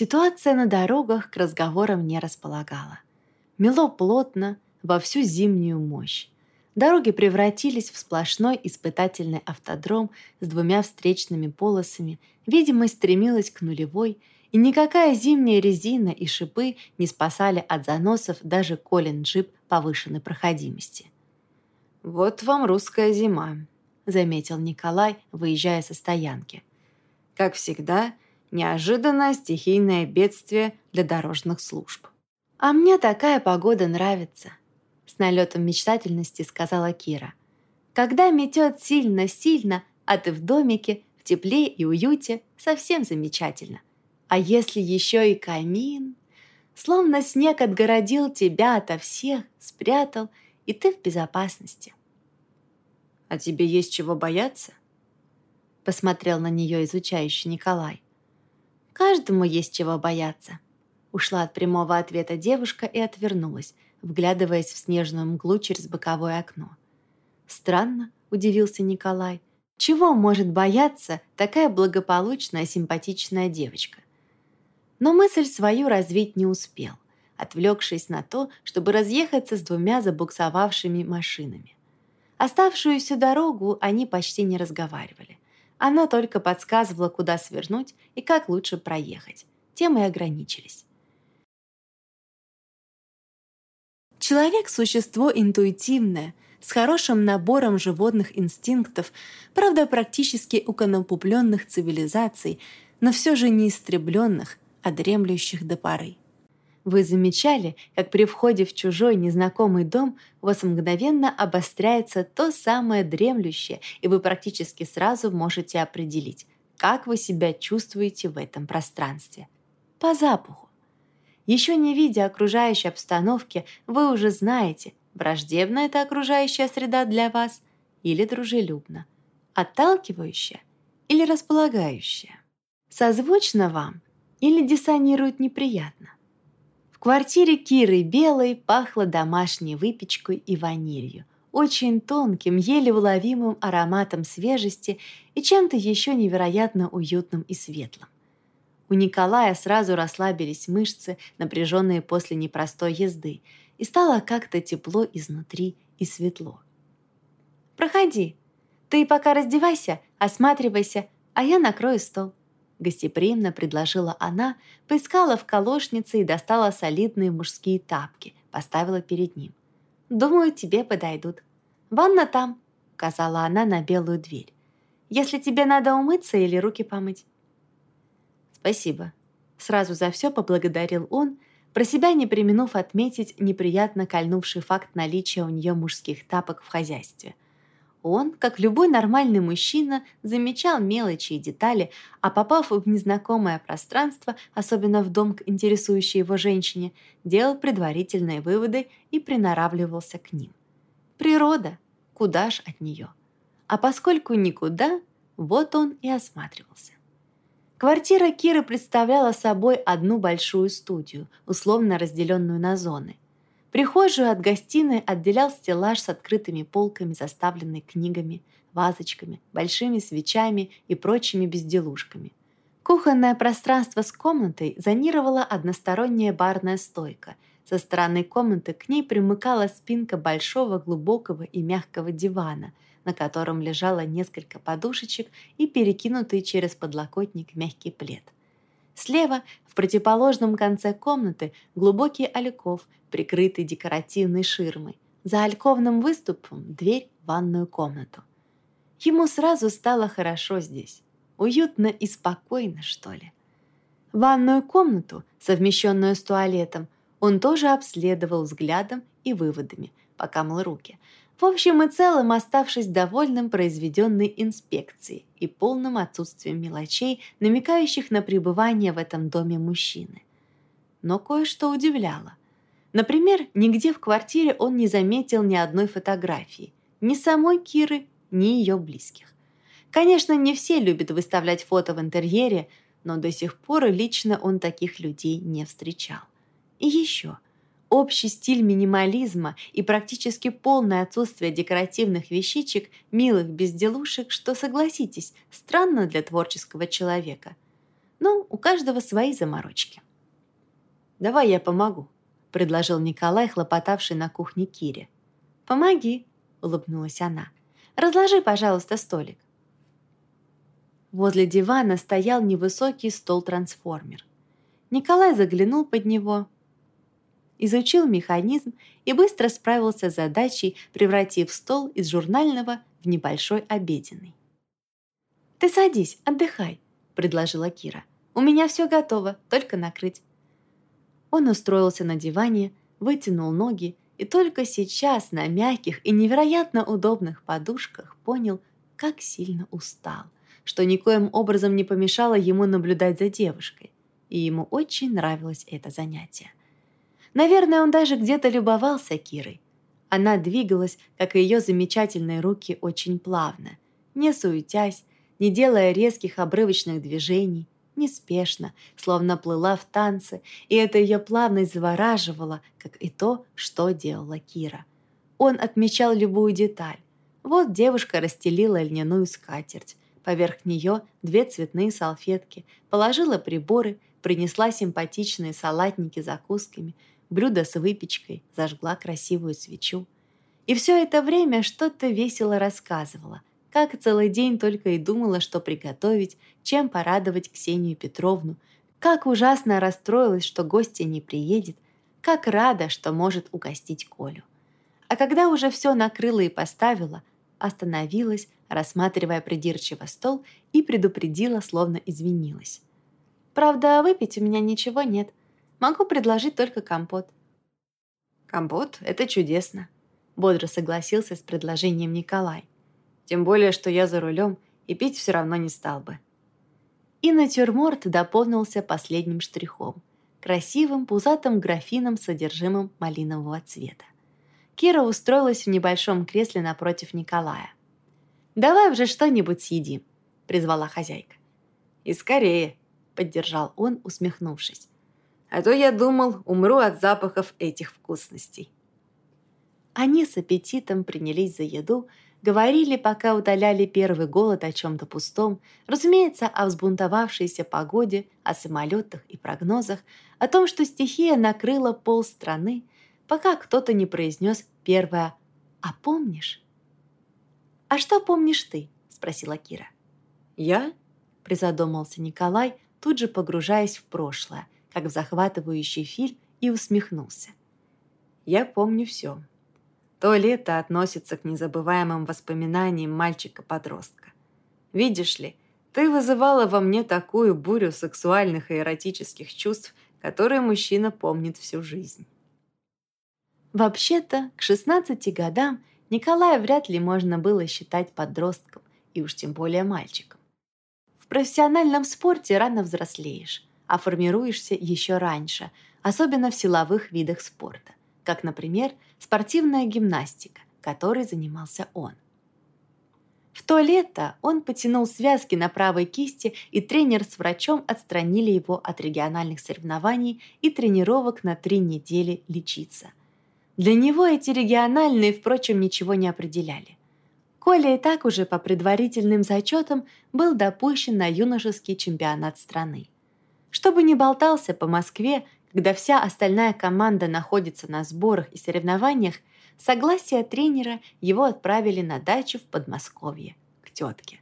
Ситуация на дорогах к разговорам не располагала. Мело плотно, во всю зимнюю мощь. Дороги превратились в сплошной испытательный автодром с двумя встречными полосами, видимость стремилась к нулевой, и никакая зимняя резина и шипы не спасали от заносов даже колин-джип повышенной проходимости. «Вот вам русская зима», — заметил Николай, выезжая со стоянки. «Как всегда, неожиданное стихийное бедствие для дорожных служб». «А мне такая погода нравится», — с налетом мечтательности сказала Кира. «Когда метет сильно-сильно, а ты в домике, в тепле и уюте, совсем замечательно. А если еще и камин? Словно снег отгородил тебя ото всех, спрятал, и ты в безопасности. «А тебе есть чего бояться?» Посмотрел на нее изучающий Николай. «Каждому есть чего бояться». Ушла от прямого ответа девушка и отвернулась, вглядываясь в снежную мглу через боковое окно. «Странно», — удивился Николай. «Чего может бояться такая благополучная, симпатичная девочка?» Но мысль свою развить не успел, отвлекшись на то, чтобы разъехаться с двумя забуксовавшими машинами. Оставшуюся дорогу они почти не разговаривали. Она только подсказывала, куда свернуть и как лучше проехать. Тем и ограничились. Человек – существо интуитивное, с хорошим набором животных инстинктов, правда, практически уконопупленных цивилизаций, но все же не истребленных, а дремлющих до поры. Вы замечали, как при входе в чужой незнакомый дом у вас мгновенно обостряется то самое дремлющее, и вы практически сразу можете определить, как вы себя чувствуете в этом пространстве. По запаху. Еще не видя окружающей обстановки, вы уже знаете, враждебна эта окружающая среда для вас или дружелюбна, отталкивающая или располагающая. Созвучно вам или диссонирует неприятно. В квартире Киры Белой пахло домашней выпечкой и ванилью, очень тонким, еле уловимым ароматом свежести и чем-то еще невероятно уютным и светлым. У Николая сразу расслабились мышцы, напряженные после непростой езды, и стало как-то тепло изнутри и светло. «Проходи. Ты пока раздевайся, осматривайся, а я накрою стол», Гостеприимно предложила она, поискала в колошнице и достала солидные мужские тапки, поставила перед ним. «Думаю, тебе подойдут. Ванна там», — указала она на белую дверь. «Если тебе надо умыться или руки помыть». «Спасибо». Сразу за все поблагодарил он, про себя не применув отметить неприятно кольнувший факт наличия у нее мужских тапок в хозяйстве — он, как любой нормальный мужчина, замечал мелочи и детали, а попав в незнакомое пространство, особенно в дом к интересующей его женщине, делал предварительные выводы и приноравливался к ним. Природа, куда ж от нее? А поскольку никуда, вот он и осматривался. Квартира Киры представляла собой одну большую студию, условно разделенную на зоны – Прихожую от гостиной отделял стеллаж с открытыми полками, заставленный книгами, вазочками, большими свечами и прочими безделушками. Кухонное пространство с комнатой зонировала односторонняя барная стойка. Со стороны комнаты к ней примыкала спинка большого, глубокого и мягкого дивана, на котором лежало несколько подушечек и перекинутый через подлокотник мягкий плед. Слева, в противоположном конце комнаты, глубокий альков, прикрытый декоративной ширмой. За альковным выступом дверь в ванную комнату. Ему сразу стало хорошо здесь. Уютно и спокойно, что ли. Ванную комнату, совмещенную с туалетом, он тоже обследовал взглядом и выводами, пока мыл руки – в общем и целом оставшись довольным произведенной инспекцией и полным отсутствием мелочей, намекающих на пребывание в этом доме мужчины. Но кое-что удивляло. Например, нигде в квартире он не заметил ни одной фотографии, ни самой Киры, ни ее близких. Конечно, не все любят выставлять фото в интерьере, но до сих пор лично он таких людей не встречал. И еще – Общий стиль минимализма и практически полное отсутствие декоративных вещичек, милых безделушек, что, согласитесь, странно для творческого человека. Ну, у каждого свои заморочки. «Давай я помогу», — предложил Николай, хлопотавший на кухне Кире. «Помоги», — улыбнулась она. «Разложи, пожалуйста, столик». Возле дивана стоял невысокий стол-трансформер. Николай заглянул под него, изучил механизм и быстро справился с задачей, превратив стол из журнального в небольшой обеденный. «Ты садись, отдыхай», — предложила Кира. «У меня все готово, только накрыть». Он устроился на диване, вытянул ноги и только сейчас на мягких и невероятно удобных подушках понял, как сильно устал, что никоим образом не помешало ему наблюдать за девушкой, и ему очень нравилось это занятие. Наверное, он даже где-то любовался Кирой. Она двигалась, как и ее замечательные руки, очень плавно, не суетясь, не делая резких обрывочных движений, неспешно, словно плыла в танце, и это ее плавность завораживало, как и то, что делала Кира. Он отмечал любую деталь. Вот девушка расстелила льняную скатерть, поверх нее две цветные салфетки, положила приборы, принесла симпатичные салатники закусками, блюдо с выпечкой, зажгла красивую свечу. И все это время что-то весело рассказывала, как целый день только и думала, что приготовить, чем порадовать Ксению Петровну, как ужасно расстроилась, что гостья не приедет, как рада, что может угостить Колю. А когда уже все накрыла и поставила, остановилась, рассматривая придирчиво стол и предупредила, словно извинилась. «Правда, выпить у меня ничего нет. Могу предложить только компот». «Компот — это чудесно», — бодро согласился с предложением Николай. Тем более, что я за рулем и пить все равно не стал бы. И натюрморт дополнился последним штрихом – красивым пузатым графином с содержимым малинового цвета. Кира устроилась в небольшом кресле напротив Николая. «Давай уже что-нибудь съедим», – призвала хозяйка. «И скорее», – поддержал он, усмехнувшись. «А то я думал, умру от запахов этих вкусностей». Они с аппетитом принялись за еду – Говорили, пока удаляли первый голод о чем-то пустом, разумеется, о взбунтовавшейся погоде, о самолетах и прогнозах, о том, что стихия накрыла пол страны, пока кто-то не произнес первое «А помнишь?» «А что помнишь ты?» – спросила Кира. «Я?» – призадумался Николай, тут же погружаясь в прошлое, как в захватывающий фильм, и усмехнулся. «Я помню все», то лето относится к незабываемым воспоминаниям мальчика-подростка. Видишь ли, ты вызывала во мне такую бурю сексуальных и эротических чувств, которые мужчина помнит всю жизнь. Вообще-то, к 16 годам Николая вряд ли можно было считать подростком, и уж тем более мальчиком. В профессиональном спорте рано взрослеешь, а формируешься еще раньше, особенно в силовых видах спорта как, например, спортивная гимнастика, которой занимался он. В то лето он потянул связки на правой кисти, и тренер с врачом отстранили его от региональных соревнований и тренировок на три недели лечиться. Для него эти региональные, впрочем, ничего не определяли. Коля и так уже по предварительным зачетам был допущен на юношеский чемпионат страны. Чтобы не болтался по Москве, когда вся остальная команда находится на сборах и соревнованиях, согласие тренера его отправили на дачу в Подмосковье, к тетке.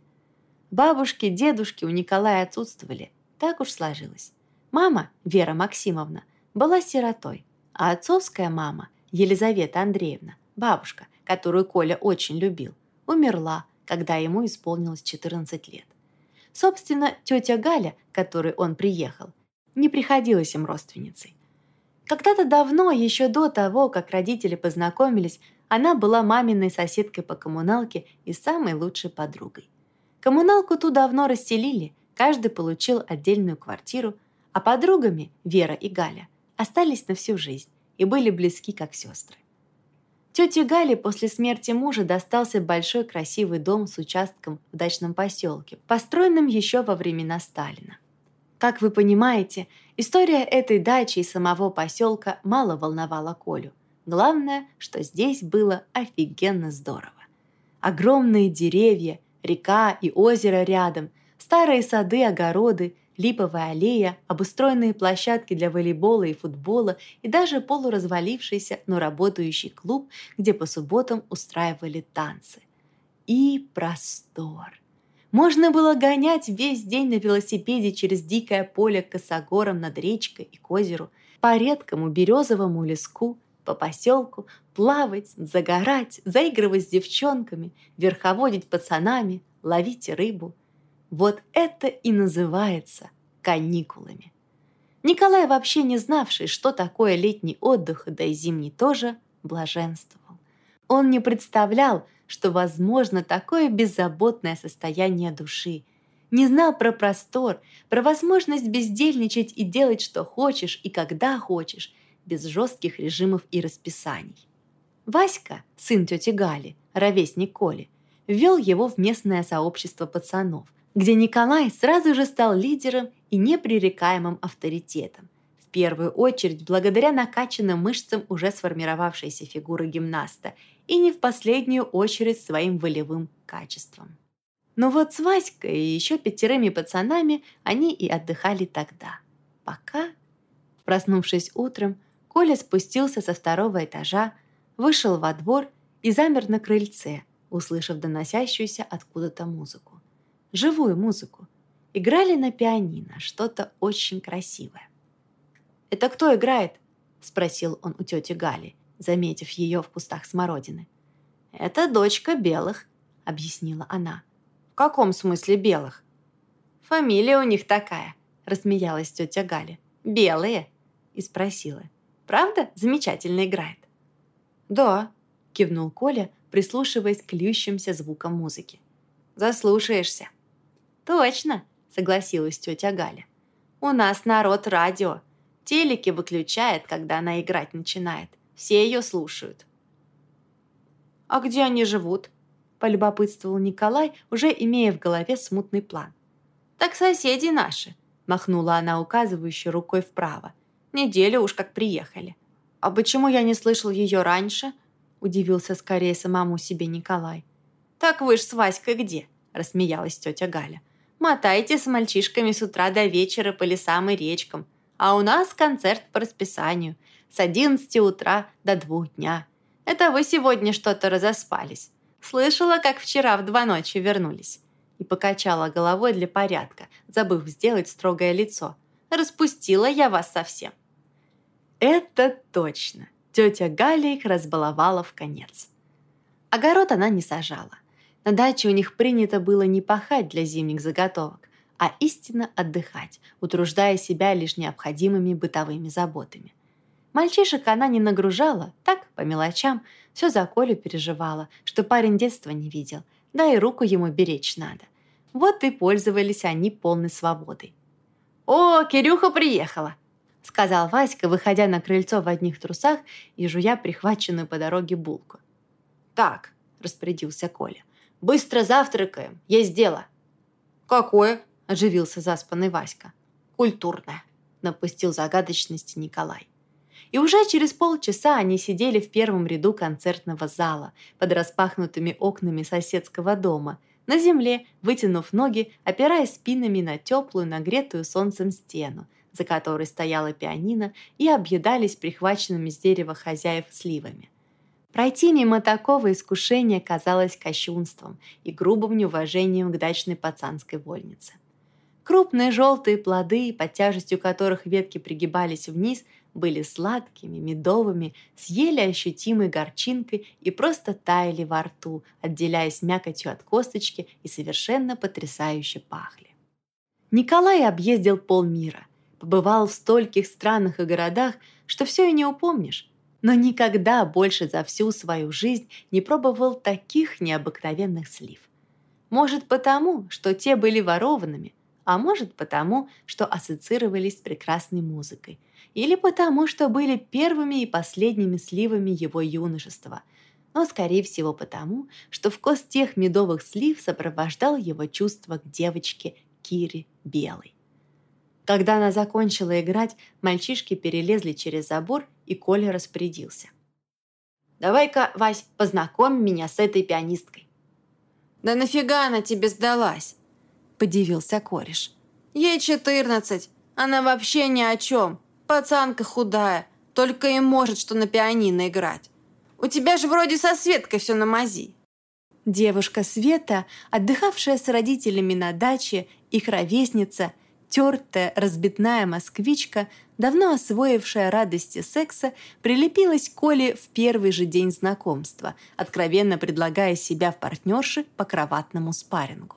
Бабушки, дедушки у Николая отсутствовали, так уж сложилось. Мама, Вера Максимовна, была сиротой, а отцовская мама, Елизавета Андреевна, бабушка, которую Коля очень любил, умерла, когда ему исполнилось 14 лет. Собственно, тетя Галя, которой он приехал, не приходилась им родственницей. Когда-то давно, еще до того, как родители познакомились, она была маминой соседкой по коммуналке и самой лучшей подругой. Коммуналку ту давно расселили, каждый получил отдельную квартиру, а подругами Вера и Галя остались на всю жизнь и были близки как сестры. Тете Гале после смерти мужа достался большой красивый дом с участком в дачном поселке, построенном еще во времена Сталина. Как вы понимаете, история этой дачи и самого поселка мало волновала Колю. Главное, что здесь было офигенно здорово. Огромные деревья, река и озеро рядом, Старые сады, огороды, липовая аллея, обустроенные площадки для волейбола и футбола и даже полуразвалившийся, но работающий клуб, где по субботам устраивали танцы. И простор. Можно было гонять весь день на велосипеде через дикое поле к косогорам над речкой и к озеру, по редкому березовому леску, по поселку, плавать, загорать, заигрывать с девчонками, верховодить пацанами, ловить рыбу. Вот это и называется каникулами. Николай, вообще не знавший, что такое летний отдых, да и зимний тоже, блаженствовал. Он не представлял, что возможно такое беззаботное состояние души, не знал про простор, про возможность бездельничать и делать, что хочешь и когда хочешь, без жестких режимов и расписаний. Васька, сын тети Гали, ровесник Коли, ввел его в местное сообщество пацанов, где Николай сразу же стал лидером и непререкаемым авторитетом. В первую очередь благодаря накачанным мышцам уже сформировавшейся фигуры гимнаста и не в последнюю очередь своим волевым качеством. Но вот с Васькой и еще пятерыми пацанами они и отдыхали тогда. Пока, проснувшись утром, Коля спустился со второго этажа, вышел во двор и замер на крыльце, услышав доносящуюся откуда-то музыку. Живую музыку. Играли на пианино, что-то очень красивое. «Это кто играет?» – спросил он у тети Гали, заметив ее в кустах смородины. «Это дочка белых», – объяснила она. «В каком смысле белых?» «Фамилия у них такая», – рассмеялась тетя Галя. «Белые?» – и спросила. Правда, замечательно играет?» «Да», — кивнул Коля, прислушиваясь к льющимся звукам музыки. «Заслушаешься». «Точно», — согласилась тетя Галя. «У нас народ радио. Телеки выключает, когда она играть начинает. Все ее слушают». «А где они живут?» – полюбопытствовал Николай, уже имея в голове смутный план. «Так соседи наши», – махнула она указывающей рукой вправо – Неделю уж как приехали. А почему я не слышал ее раньше? Удивился скорее самому себе Николай. Так вы ж с Васькой где? Рассмеялась тетя Галя. Мотайте с мальчишками с утра до вечера по лесам и речкам. А у нас концерт по расписанию. С 11 утра до двух дня. Это вы сегодня что-то разоспались. Слышала, как вчера в два ночи вернулись. И покачала головой для порядка, забыв сделать строгое лицо. Распустила я вас совсем. Это точно. Тетя Галя их разбаловала в конец. Огород она не сажала. На даче у них принято было не пахать для зимних заготовок, а истинно отдыхать, утруждая себя лишь необходимыми бытовыми заботами. Мальчишек она не нагружала, так, по мелочам, все за Колю переживала, что парень детства не видел, да и руку ему беречь надо. Вот и пользовались они полной свободой. «О, Кирюха приехала!» сказал Васька, выходя на крыльцо в одних трусах и жуя прихваченную по дороге булку. «Так», – распорядился Коля, – «быстро завтракаем, есть дело». «Какое?» – оживился заспанный Васька. «Культурное», – напустил загадочности Николай. И уже через полчаса они сидели в первом ряду концертного зала под распахнутыми окнами соседского дома, на земле, вытянув ноги, опираясь спинами на теплую, нагретую солнцем стену, за которой стояла пианино, и объедались прихваченными с дерева хозяев сливами. Пройти мимо такого искушения казалось кощунством и грубым неуважением к дачной пацанской вольнице. Крупные желтые плоды, под тяжестью которых ветки пригибались вниз, были сладкими, медовыми, с еле ощутимой горчинкой и просто таяли во рту, отделяясь мякотью от косточки и совершенно потрясающе пахли. Николай объездил полмира – побывал в стольких странах и городах, что все и не упомнишь, но никогда больше за всю свою жизнь не пробовал таких необыкновенных слив. Может потому, что те были ворованными, а может потому, что ассоциировались с прекрасной музыкой, или потому, что были первыми и последними сливами его юношества, но, скорее всего, потому, что вкус тех медовых слив сопровождал его чувство к девочке Кире Белой. Когда она закончила играть, мальчишки перелезли через забор, и Коля распорядился. «Давай-ка, Вась, познакомь меня с этой пианисткой». «Да нафига она тебе сдалась?» – подивился кореш. «Ей четырнадцать. Она вообще ни о чем. Пацанка худая. Только и может, что на пианино играть. У тебя же вроде со Светкой все на мази». Девушка Света, отдыхавшая с родителями на даче, их ровесница, тертая, разбитная москвичка, давно освоившая радости секса, прилепилась к Коле в первый же день знакомства, откровенно предлагая себя в партнерши по кроватному спаррингу.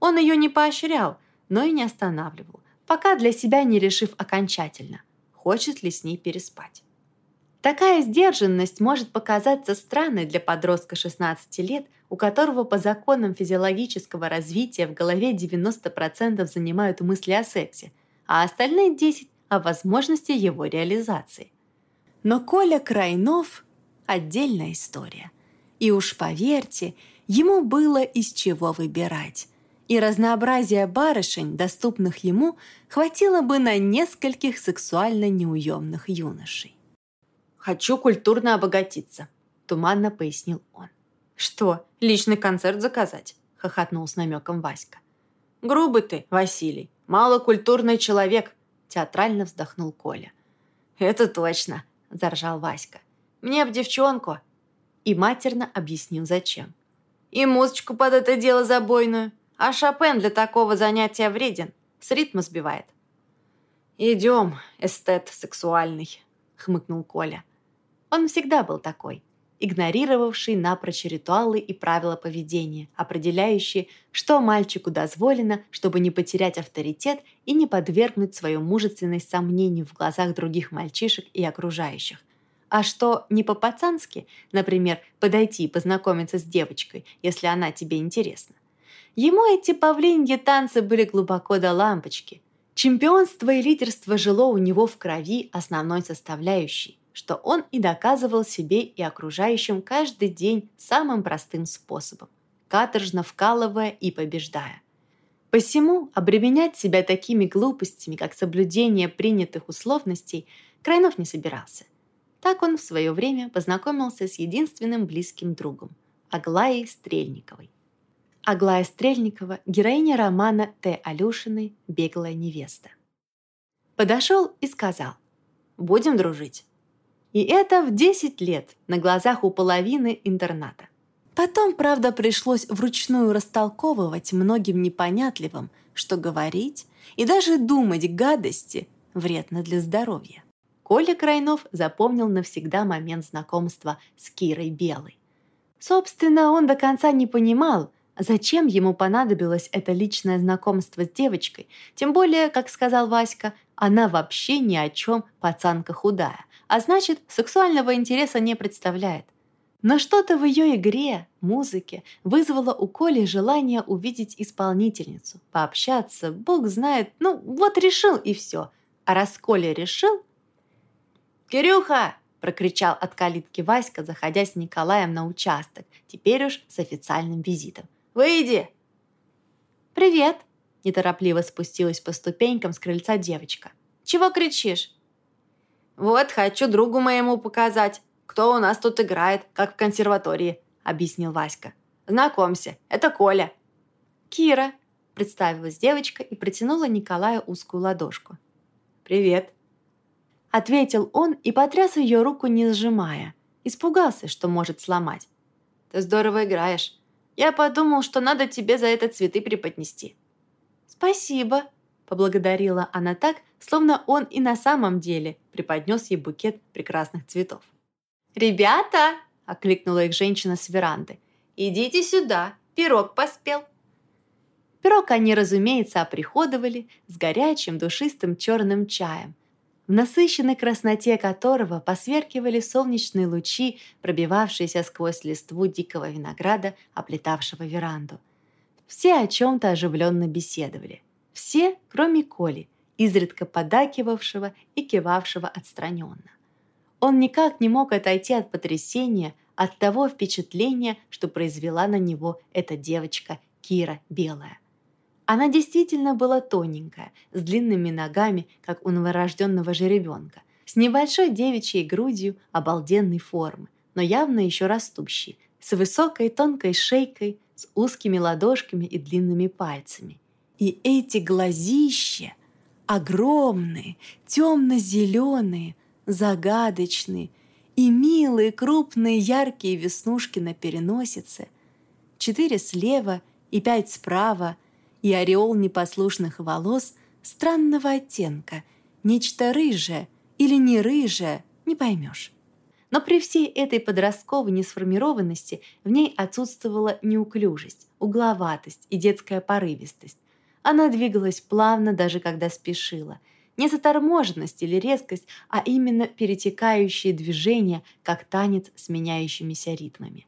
Он ее не поощрял, но и не останавливал, пока для себя не решив окончательно, хочет ли с ней переспать. Такая сдержанность может показаться странной для подростка 16 лет, у которого по законам физиологического развития в голове 90% занимают мысли о сексе, а остальные 10% о возможности его реализации. Но Коля Крайнов – отдельная история. И уж поверьте, ему было из чего выбирать. И разнообразия барышень, доступных ему, хватило бы на нескольких сексуально неуемных юношей. «Хочу культурно обогатиться», – туманно пояснил он. «Что, личный концерт заказать?» – хохотнул с намеком Васька. «Грубый ты, Василий, малокультурный человек», – театрально вздохнул Коля. «Это точно», – заржал Васька. «Мне б девчонку». И матерно объяснил, зачем. «И музычку под это дело забойную. А Шопен для такого занятия вреден. С ритма сбивает». «Идем, эстет сексуальный», – хмыкнул Коля. Он всегда был такой, игнорировавший напрочь ритуалы и правила поведения, определяющие, что мальчику дозволено, чтобы не потерять авторитет и не подвергнуть свою мужественность сомнению в глазах других мальчишек и окружающих. А что не по-пацански, например, подойти и познакомиться с девочкой, если она тебе интересна. Ему эти павлиньи танцы были глубоко до лампочки. Чемпионство и лидерство жило у него в крови основной составляющей что он и доказывал себе и окружающим каждый день самым простым способом, каторжно вкалывая и побеждая. Посему обременять себя такими глупостями, как соблюдение принятых условностей, Крайнов не собирался. Так он в свое время познакомился с единственным близким другом – Аглаей Стрельниковой. Аглая Стрельникова – героиня романа Т. Алюшиной «Беглая невеста». Подошел и сказал «Будем дружить». И это в 10 лет на глазах у половины интерната. Потом, правда, пришлось вручную растолковывать многим непонятливым, что говорить и даже думать гадости вредно для здоровья. Коля Крайнов запомнил навсегда момент знакомства с Кирой Белой. Собственно, он до конца не понимал, зачем ему понадобилось это личное знакомство с девочкой, тем более, как сказал Васька, она вообще ни о чем пацанка худая а значит, сексуального интереса не представляет. Но что-то в ее игре, музыке, вызвало у Коли желание увидеть исполнительницу, пообщаться, бог знает, ну вот решил и все. А раз Коля решил... «Кирюха!» – прокричал от калитки Васька, заходя с Николаем на участок, теперь уж с официальным визитом. «Выйди!» «Привет!» – неторопливо спустилась по ступенькам с крыльца девочка. «Чего кричишь?» «Вот хочу другу моему показать, кто у нас тут играет, как в консерватории», — объяснил Васька. «Знакомься, это Коля». «Кира», — представилась девочка и протянула Николаю узкую ладошку. «Привет», — ответил он и потряс ее руку, не сжимая. Испугался, что может сломать. «Ты здорово играешь. Я подумал, что надо тебе за это цветы преподнести». «Спасибо», Поблагодарила она так, словно он и на самом деле преподнес ей букет прекрасных цветов. «Ребята!» – окликнула их женщина с веранды. «Идите сюда, пирог поспел». Пирог они, разумеется, оприходовали с горячим душистым черным чаем, в насыщенной красноте которого посверкивали солнечные лучи, пробивавшиеся сквозь листву дикого винограда, оплетавшего веранду. Все о чем-то оживленно беседовали. Все, кроме Коли, изредка подакивавшего и кивавшего отстраненно. Он никак не мог отойти от потрясения, от того впечатления, что произвела на него эта девочка Кира Белая. Она действительно была тоненькая, с длинными ногами, как у новорожденного жеребенка, с небольшой девичьей грудью обалденной формы, но явно еще растущей, с высокой тонкой шейкой, с узкими ладошками и длинными пальцами – И эти глазища, огромные, темно-зеленые, загадочные и милые крупные яркие веснушки на переносице, четыре слева и пять справа, и ореол непослушных волос странного оттенка, нечто рыжее или не рыжее, не поймешь. Но при всей этой подростковой несформированности в ней отсутствовала неуклюжесть, угловатость и детская порывистость. Она двигалась плавно, даже когда спешила. Не заторможенность или резкость, а именно перетекающие движения, как танец с меняющимися ритмами.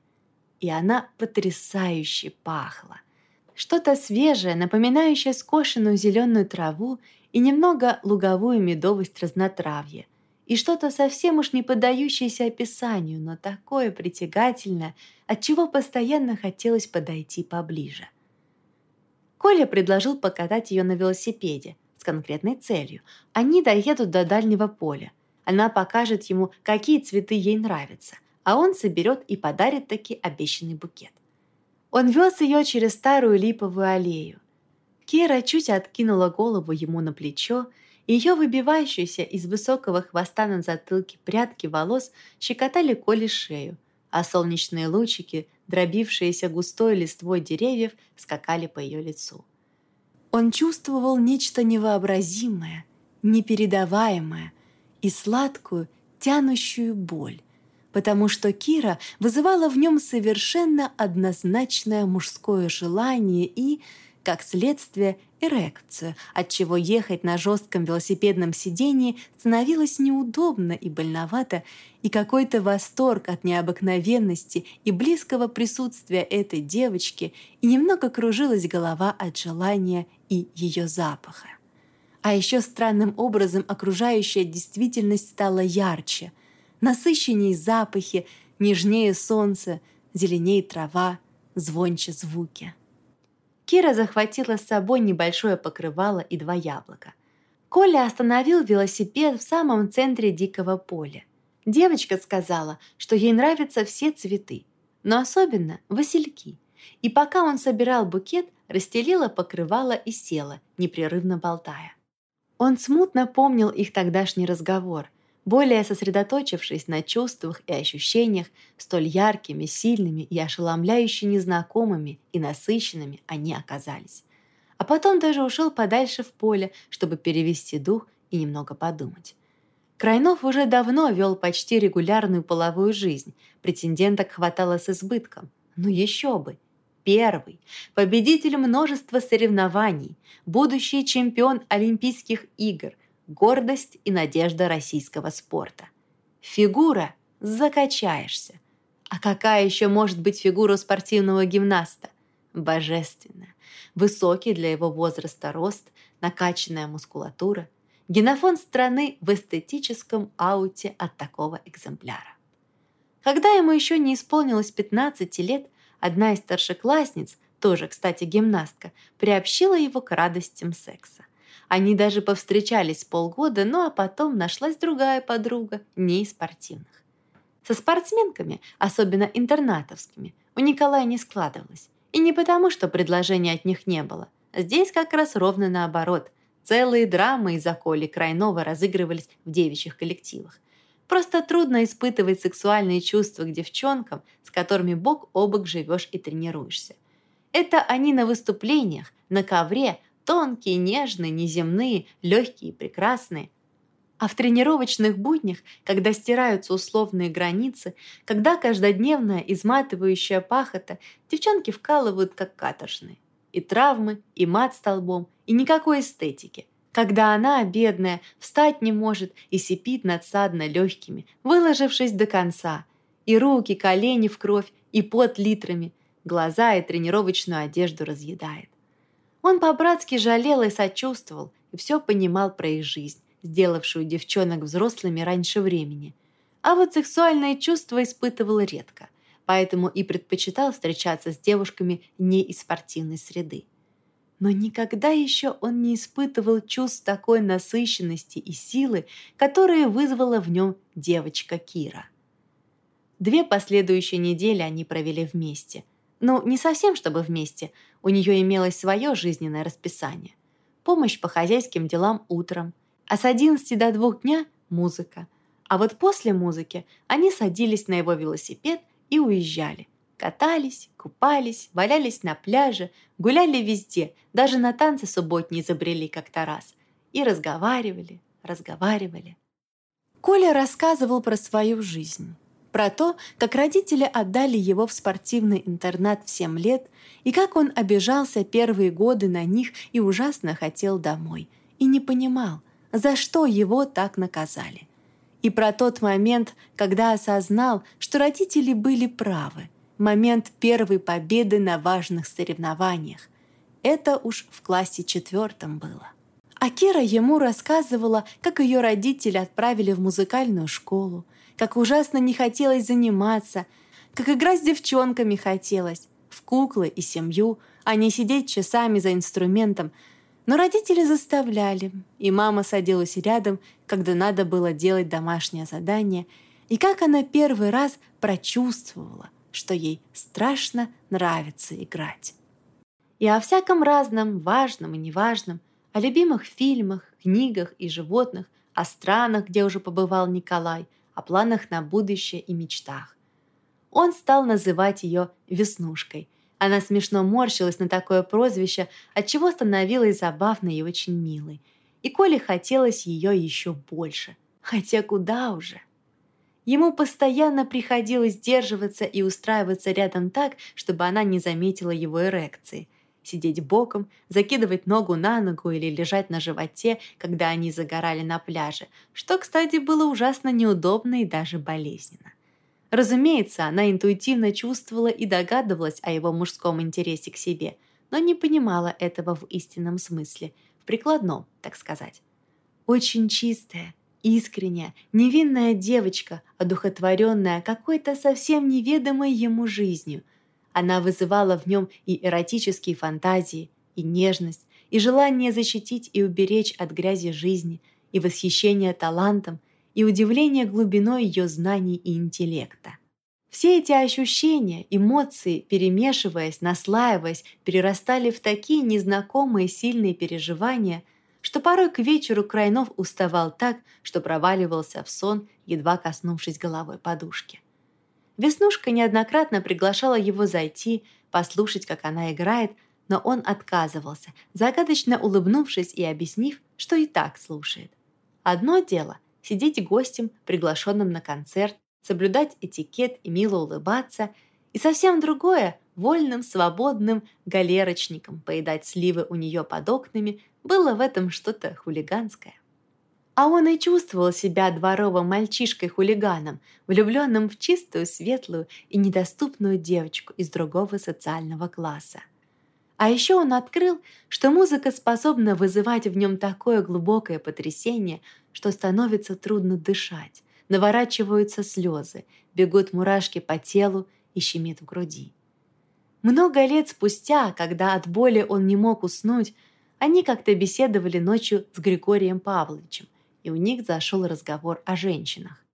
И она потрясающе пахла. Что-то свежее, напоминающее скошенную зеленую траву и немного луговую медовость разнотравья – и что-то совсем уж не поддающееся описанию, но такое притягательное, от чего постоянно хотелось подойти поближе. Коля предложил покатать ее на велосипеде с конкретной целью. Они доедут до дальнего поля. Она покажет ему, какие цветы ей нравятся, а он соберет и подарит таки обещанный букет. Он вез ее через старую липовую аллею. Кира чуть откинула голову ему на плечо ее выбивающиеся из высокого хвоста на затылке прядки волос щекотали Коле шею, а солнечные лучики, дробившиеся густой листвой деревьев, скакали по ее лицу. Он чувствовал нечто невообразимое, непередаваемое и сладкую, тянущую боль, потому что Кира вызывала в нем совершенно однозначное мужское желание и, как следствие, эрекцию, отчего ехать на жестком велосипедном сидении становилось неудобно и больновато, и какой-то восторг от необыкновенности и близкого присутствия этой девочки, и немного кружилась голова от желания и ее запаха. А еще странным образом окружающая действительность стала ярче, насыщеннее запахи, нежнее солнце, зеленее трава, звонче звуки. Кира захватила с собой небольшое покрывало и два яблока. Коля остановил велосипед в самом центре дикого поля. Девочка сказала, что ей нравятся все цветы, но особенно васильки. И пока он собирал букет, расстелила покрывало и села, непрерывно болтая. Он смутно помнил их тогдашний разговор – более сосредоточившись на чувствах и ощущениях, столь яркими, сильными и ошеломляюще незнакомыми и насыщенными они оказались. А потом даже ушел подальше в поле, чтобы перевести дух и немного подумать. Крайнов уже давно вел почти регулярную половую жизнь, претенденток хватало с избытком. Ну еще бы! Первый, победитель множества соревнований, будущий чемпион Олимпийских игр, гордость и надежда российского спорта. Фигура – закачаешься. А какая еще может быть фигура спортивного гимнаста? Божественная. Высокий для его возраста рост, накачанная мускулатура. Генофон страны в эстетическом ауте от такого экземпляра. Когда ему еще не исполнилось 15 лет, одна из старшеклассниц, тоже, кстати, гимнастка, приобщила его к радостям секса. Они даже повстречались полгода, ну а потом нашлась другая подруга, не из спортивных. Со спортсменками, особенно интернатовскими, у Николая не складывалось. И не потому, что предложений от них не было. Здесь как раз ровно наоборот. Целые драмы из-за Коли Крайнова разыгрывались в девичьих коллективах. Просто трудно испытывать сексуальные чувства к девчонкам, с которыми бок о бок живешь и тренируешься. Это они на выступлениях, на ковре, Тонкие, нежные, неземные, легкие, прекрасные. А в тренировочных буднях, когда стираются условные границы, когда каждодневная изматывающая пахота, девчонки вкалывают как каторжные. И травмы, и мат столбом, и никакой эстетики. Когда она, бедная, встать не может и сипит надсадно легкими, выложившись до конца. И руки, колени в кровь, и пот литрами, глаза и тренировочную одежду разъедает. Он по-братски жалел и сочувствовал, и все понимал про их жизнь, сделавшую девчонок взрослыми раньше времени. А вот сексуальные чувства испытывал редко, поэтому и предпочитал встречаться с девушками не из спортивной среды. Но никогда еще он не испытывал чувств такой насыщенности и силы, которые вызвала в нем девочка Кира. Две последующие недели они провели вместе – ну, не совсем чтобы вместе. У нее имелось свое жизненное расписание. Помощь по хозяйским делам утром, а с 11 до 2 дня – музыка. А вот после музыки они садились на его велосипед и уезжали. Катались, купались, валялись на пляже, гуляли везде, даже на танцы субботние забрели как-то раз. И разговаривали, разговаривали. Коля рассказывал про свою жизнь. Про то, как родители отдали его в спортивный интернат в 7 лет, и как он обижался первые годы на них и ужасно хотел домой. И не понимал, за что его так наказали. И про тот момент, когда осознал, что родители были правы. Момент первой победы на важных соревнованиях. Это уж в классе четвертом было. А Кира ему рассказывала, как ее родители отправили в музыкальную школу, как ужасно не хотелось заниматься, как играть с девчонками хотелось, в куклы и семью, а не сидеть часами за инструментом. Но родители заставляли, и мама садилась рядом, когда надо было делать домашнее задание, и как она первый раз прочувствовала, что ей страшно нравится играть. И о всяком разном, важном и неважном – о любимых фильмах, книгах и животных, о странах, где уже побывал Николай, о планах на будущее и мечтах. Он стал называть ее «Веснушкой». Она смешно морщилась на такое прозвище, отчего становилась забавной и очень милой. И Коле хотелось ее еще больше. Хотя куда уже? Ему постоянно приходилось сдерживаться и устраиваться рядом так, чтобы она не заметила его эрекции – сидеть боком, закидывать ногу на ногу или лежать на животе, когда они загорали на пляже, что, кстати, было ужасно неудобно и даже болезненно. Разумеется, она интуитивно чувствовала и догадывалась о его мужском интересе к себе, но не понимала этого в истинном смысле, в прикладном, так сказать. Очень чистая, искренняя, невинная девочка, одухотворенная какой-то совсем неведомой ему жизнью – она вызывала в нем и эротические фантазии, и нежность, и желание защитить и уберечь от грязи жизни, и восхищение талантом, и удивление глубиной ее знаний и интеллекта. Все эти ощущения, эмоции, перемешиваясь, наслаиваясь, перерастали в такие незнакомые сильные переживания, что порой к вечеру Крайнов уставал так, что проваливался в сон, едва коснувшись головой подушки. Веснушка неоднократно приглашала его зайти, послушать, как она играет, но он отказывался, загадочно улыбнувшись и объяснив, что и так слушает. Одно дело – сидеть гостем, приглашенным на концерт, соблюдать этикет и мило улыбаться, и совсем другое – вольным, свободным галерочником поедать сливы у нее под окнами, было в этом что-то хулиганское. А он и чувствовал себя дворовым мальчишкой-хулиганом, влюбленным в чистую, светлую и недоступную девочку из другого социального класса. А еще он открыл, что музыка способна вызывать в нем такое глубокое потрясение, что становится трудно дышать, наворачиваются слезы, бегут мурашки по телу и щемит в груди. Много лет спустя, когда от боли он не мог уснуть, они как-то беседовали ночью с Григорием Павловичем – и у них зашел разговор о женщинах.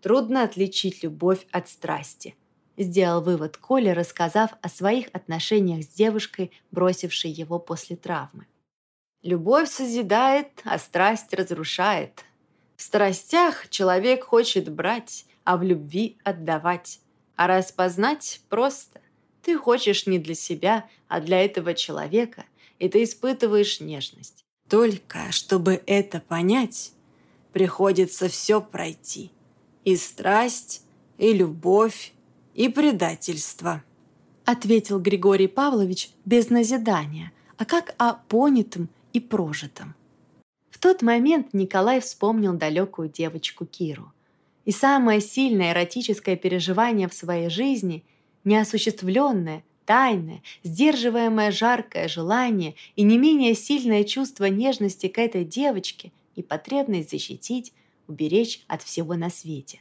Трудно отличить любовь от страсти. Сделал вывод Коля, рассказав о своих отношениях с девушкой, бросившей его после травмы. Любовь созидает, а страсть разрушает. В страстях человек хочет брать, а в любви отдавать. А распознать просто. Ты хочешь не для себя, а для этого человека, и ты испытываешь нежность. Только, чтобы это понять, приходится все пройти. И страсть, и любовь, и предательство. Ответил Григорий Павлович без назидания, а как о понятом и прожитом. В тот момент Николай вспомнил далекую девочку Киру. И самое сильное эротическое переживание в своей жизни, неосуществленное, тайное, сдерживаемое жаркое желание и не менее сильное чувство нежности к этой девочке – и потребность защитить, уберечь от всего на свете.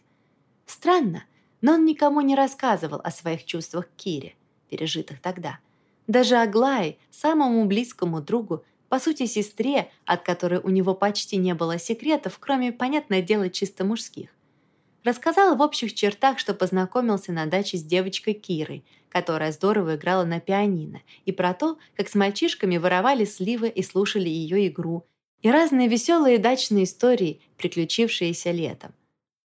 Странно, но он никому не рассказывал о своих чувствах к Кире, пережитых тогда. Даже Аглае, самому близкому другу, по сути сестре, от которой у него почти не было секретов, кроме, понятное дело, чисто мужских. Рассказал в общих чертах, что познакомился на даче с девочкой Кирой, которая здорово играла на пианино, и про то, как с мальчишками воровали сливы и слушали ее игру, и разные веселые дачные истории, приключившиеся летом.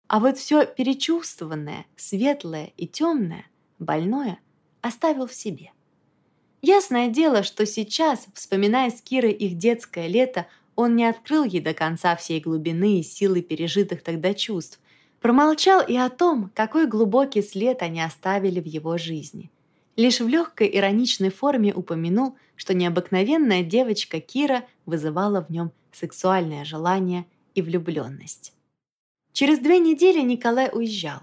А вот все перечувствованное, светлое и темное, больное, оставил в себе. Ясное дело, что сейчас, вспоминая с Кирой их детское лето, он не открыл ей до конца всей глубины и силы пережитых тогда чувств, Промолчал и о том, какой глубокий след они оставили в его жизни. Лишь в легкой ироничной форме упомянул, что необыкновенная девочка Кира вызывала в нем сексуальное желание и влюбленность. Через две недели Николай уезжал.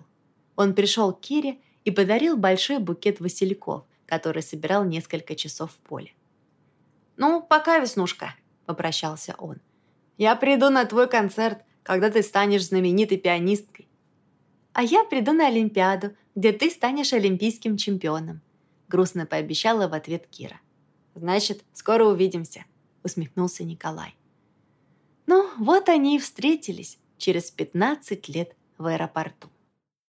Он пришел к Кире и подарил большой букет васильков, который собирал несколько часов в поле. «Ну, пока, Веснушка», — попрощался он. «Я приду на твой концерт, когда ты станешь знаменитой пианисткой а я приду на Олимпиаду, где ты станешь олимпийским чемпионом», грустно пообещала в ответ Кира. «Значит, скоро увидимся», усмехнулся Николай. Ну, вот они и встретились через 15 лет в аэропорту.